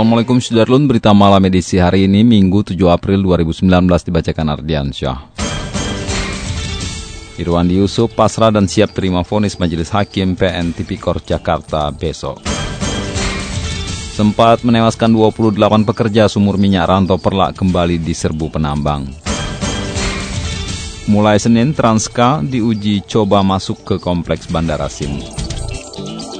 Assalamualaikum Sudarlun, berita malam edisi hari ini Minggu 7 April 2019 dibacakan Ardian Syah. Irwandi Yusuf pasrah dan siap terima vonis Majelis Hakim PN Tipikor Jakarta besok. Sempat menewaskan 28 pekerja sumur minyak rantau perlak kembali di serbu penambang. Mulai Senin, Transka diuji coba masuk ke kompleks Bandara Sim.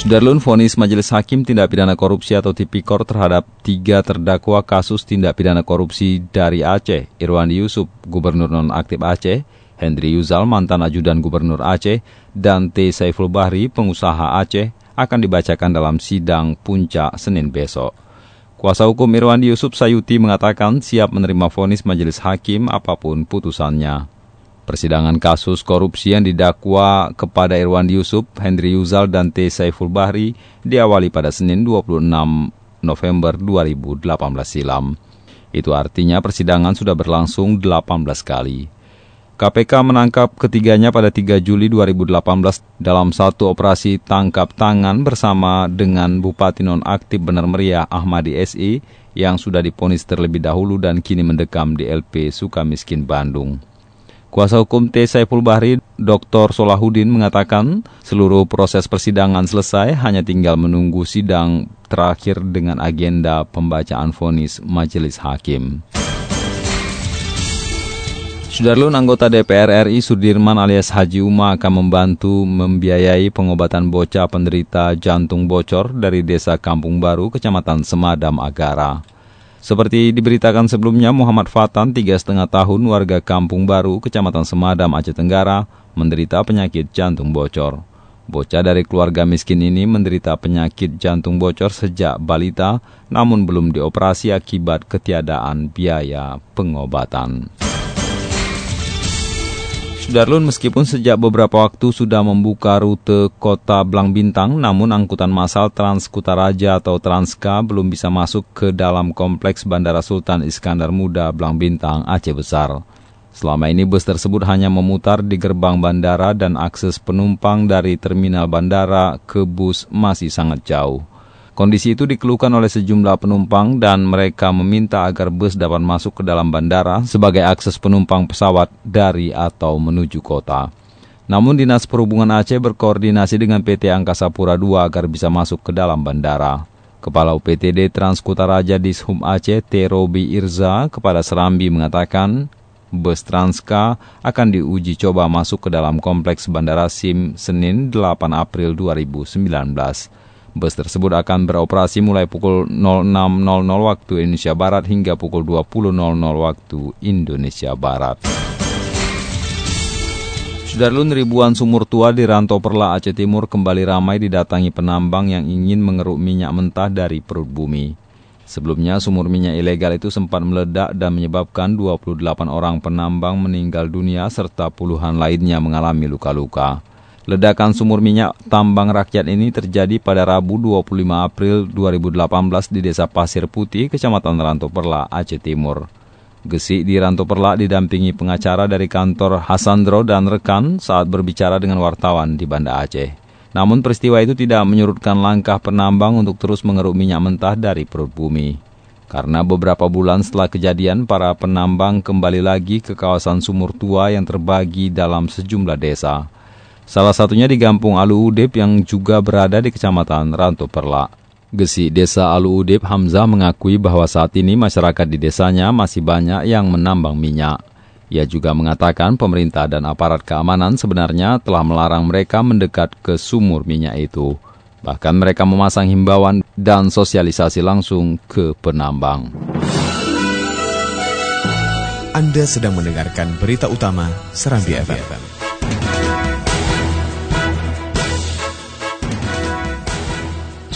Sudarlun vonis Majelis Hakim Tindak Pidana Korupsi atau Tipikor terhadap tiga terdakwa kasus tindak pidana korupsi dari Aceh, Irwandi Yusuf, Gubernur Nonaktif Aceh, Hendri Yuzal, mantan ajudan Gubernur Aceh, dan T. Saiful Bahri, pengusaha Aceh, akan dibacakan dalam sidang puncak Senin besok. Kuasa hukum Irwandi Yusuf Sayuti mengatakan siap menerima vonis Majelis Hakim apa pun putusannya. Persidangan kasus korupsi yang didakwa kepada Irwandi Yusuf, Hendri Yuzal, dan T. Saiful Bahri diawali pada Senin 26 November 2018 silam. Itu artinya persidangan sudah berlangsung 18 kali. KPK menangkap ketiganya pada 3 Juli 2018 dalam satu operasi tangkap tangan bersama dengan Bupati Nonaktif Benar Meriah Ahmadi SI yang sudah diponis terlebih dahulu dan kini mendekam di LP Sukamiskin Bandung. Kuasa hukum T. Saiful Bahri, Dr. Solahuddin mengatakan seluruh proses persidangan selesai, hanya tinggal menunggu sidang terakhir dengan agenda pembacaan vonis majelis hakim. Sudarlun anggota DPR RI Sudirman alias Haji Uma akan membantu membiayai pengobatan bocah penderita jantung bocor dari desa Kampung Baru, Kecamatan Semadam Agara. Seperti diberitakan sebelumnya, Muhammad Fatan, tiga setengah tahun, warga Kampung Baru, Kecamatan Semadam, Aceh Tenggara, menderita penyakit jantung bocor. Bocah dari keluarga miskin ini menderita penyakit jantung bocor sejak balita, namun belum dioperasi akibat ketiadaan biaya pengobatan. Sudarlun meskipun sejak beberapa waktu sudah membuka rute kota Blang Bintang, namun angkutan massal Transkutaraja atau Transka belum bisa masuk ke dalam kompleks Bandara Sultan Iskandar Muda Blang Bintang, Aceh Besar. Selama ini bus tersebut hanya memutar di gerbang bandara dan akses penumpang dari terminal bandara ke bus masih sangat jauh. Kondisi itu dikeluhkan oleh sejumlah penumpang dan mereka meminta agar bus dapat masuk ke dalam bandara sebagai akses penumpang pesawat dari atau menuju kota. Namun Dinas Perhubungan Aceh berkoordinasi dengan PT Angkasa Pura II agar bisa masuk ke dalam bandara. Kepala UPTD Transkutaraja Dishub Aceh T. Robi Irza kepada Serambi mengatakan, bus Transka akan diuji coba masuk ke dalam kompleks Bandara SIM Senin 8 April 2019. Bus tersebut akan beroperasi mulai pukul 06.00 waktu Indonesia Barat hingga pukul 20.00 waktu Indonesia Barat. Sudarlun ribuan sumur tua di Rantau Perla Aceh Timur kembali ramai didatangi penambang yang ingin mengeruk minyak mentah dari perut bumi. Sebelumnya sumur minyak ilegal itu sempat meledak dan menyebabkan 28 orang penambang meninggal dunia serta puluhan lainnya mengalami luka-luka. Ledakan sumur minyak tambang rakyat ini terjadi pada Rabu 25 April 2018 di Desa Pasir Putih, Kecamatan Rantau Perla, Aceh Timur. Gesi di Rantau Perla didampingi pengacara dari kantor Hasandro dan rekan saat berbicara dengan wartawan di Banda Aceh. Namun peristiwa itu tidak menyurutkan langkah penambang untuk terus mengeruk minyak mentah dari perut bumi. Karena beberapa bulan setelah kejadian, para penambang kembali lagi ke kawasan sumur tua yang terbagi dalam sejumlah desa. Salah satunya di Kampung Alu Udip yang juga berada di Kecamatan Ranto Perla. Gesi Desa Alu Udip Hamzah mengakui bahwa saat ini masyarakat di desanya masih banyak yang menambang minyak. Ia juga mengatakan pemerintah dan aparat keamanan sebenarnya telah melarang mereka mendekat ke sumur minyak itu. Bahkan mereka memasang himbauan dan sosialisasi langsung ke penambang. Anda sedang mendengarkan berita utama Serambi FM.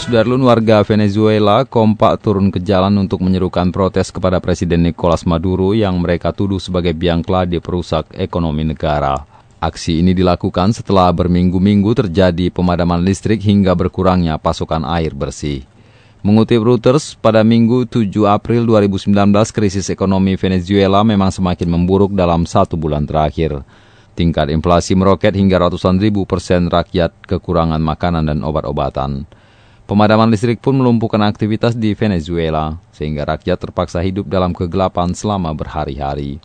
Sudarlun warga Venezuela kompak turun ke jalan untuk menyerukan protes kepada Presiden Nicolas Maduro yang mereka tuduh sebagai biang keladi perusak ekonomi negara. Aksi ini dilakukan setelah berminggu-minggu terjadi pemadaman listrik hingga berkurangnya pasokan air bersih. Mengutip Reuters, pada Minggu 7 April 2019, krisis ekonomi Venezuela memang semakin memburuk dalam satu bulan terakhir. Tingkat inflasi meroket hingga ratusan ribu persen rakyat kekurangan makanan dan obat-obatan. Pemadaman listrik pun melumpuhkan aktivitas di Venezuela, sehingga rakyat terpaksa hidup dalam kegelapan selama berhari-hari.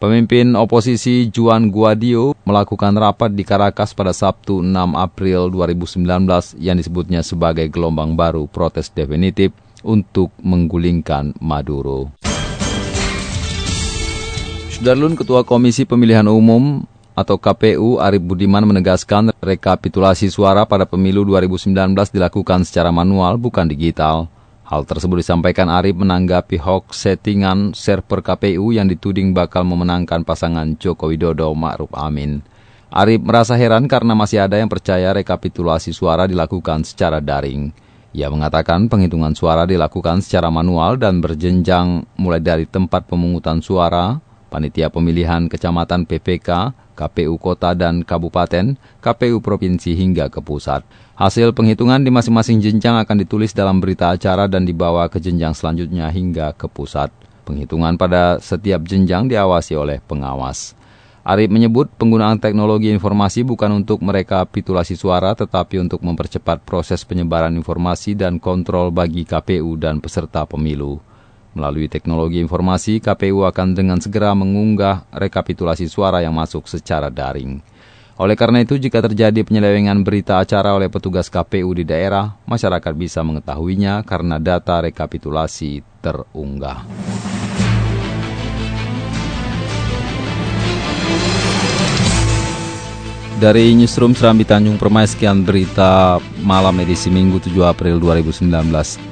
Pemimpin oposisi Juan Guaido melakukan rapat di Caracas pada Sabtu 6 April 2019 yang disebutnya sebagai gelombang baru protes definitif untuk menggulingkan Maduro. Sudarlun Ketua Komisi Pemilihan Umum atau KPU Arif Budiman menegaskan rekapitulasi suara pada pemilu 2019 dilakukan secara manual bukan digital. Hal tersebut disampaikan Arif menanggapi hoax settingan server KPU yang dituding bakal memenangkan pasangan Joko Widodo Ma'ruf Amin. Arif merasa heran karena masih ada yang percaya rekapitulasi suara dilakukan secara daring. Ia mengatakan penghitungan suara dilakukan secara manual dan berjenjang mulai dari tempat pemungutan suara, panitia pemilihan kecamatan PPK, KPU kota dan kabupaten, KPU provinsi hingga ke pusat. Hasil penghitungan di masing-masing jenjang akan ditulis dalam berita acara dan dibawa ke jenjang selanjutnya hingga ke pusat. Penghitungan pada setiap jenjang diawasi oleh pengawas. Arif menyebut penggunaan teknologi informasi bukan untuk merekapitulasi suara tetapi untuk mempercepat proses penyebaran informasi dan kontrol bagi KPU dan peserta pemilu. Melalui teknologi informasi, KPU akan dengan segera mengunggah rekapitulasi suara yang masuk secara daring. Oleh karena itu, jika terjadi penyelewengan berita acara oleh petugas KPU di daerah, masyarakat bisa mengetahuinya karena data rekapitulasi terunggah. Dari Newsroom Serambi Tanjung Permai, sekian berita malam edisi Minggu 7 April 2019.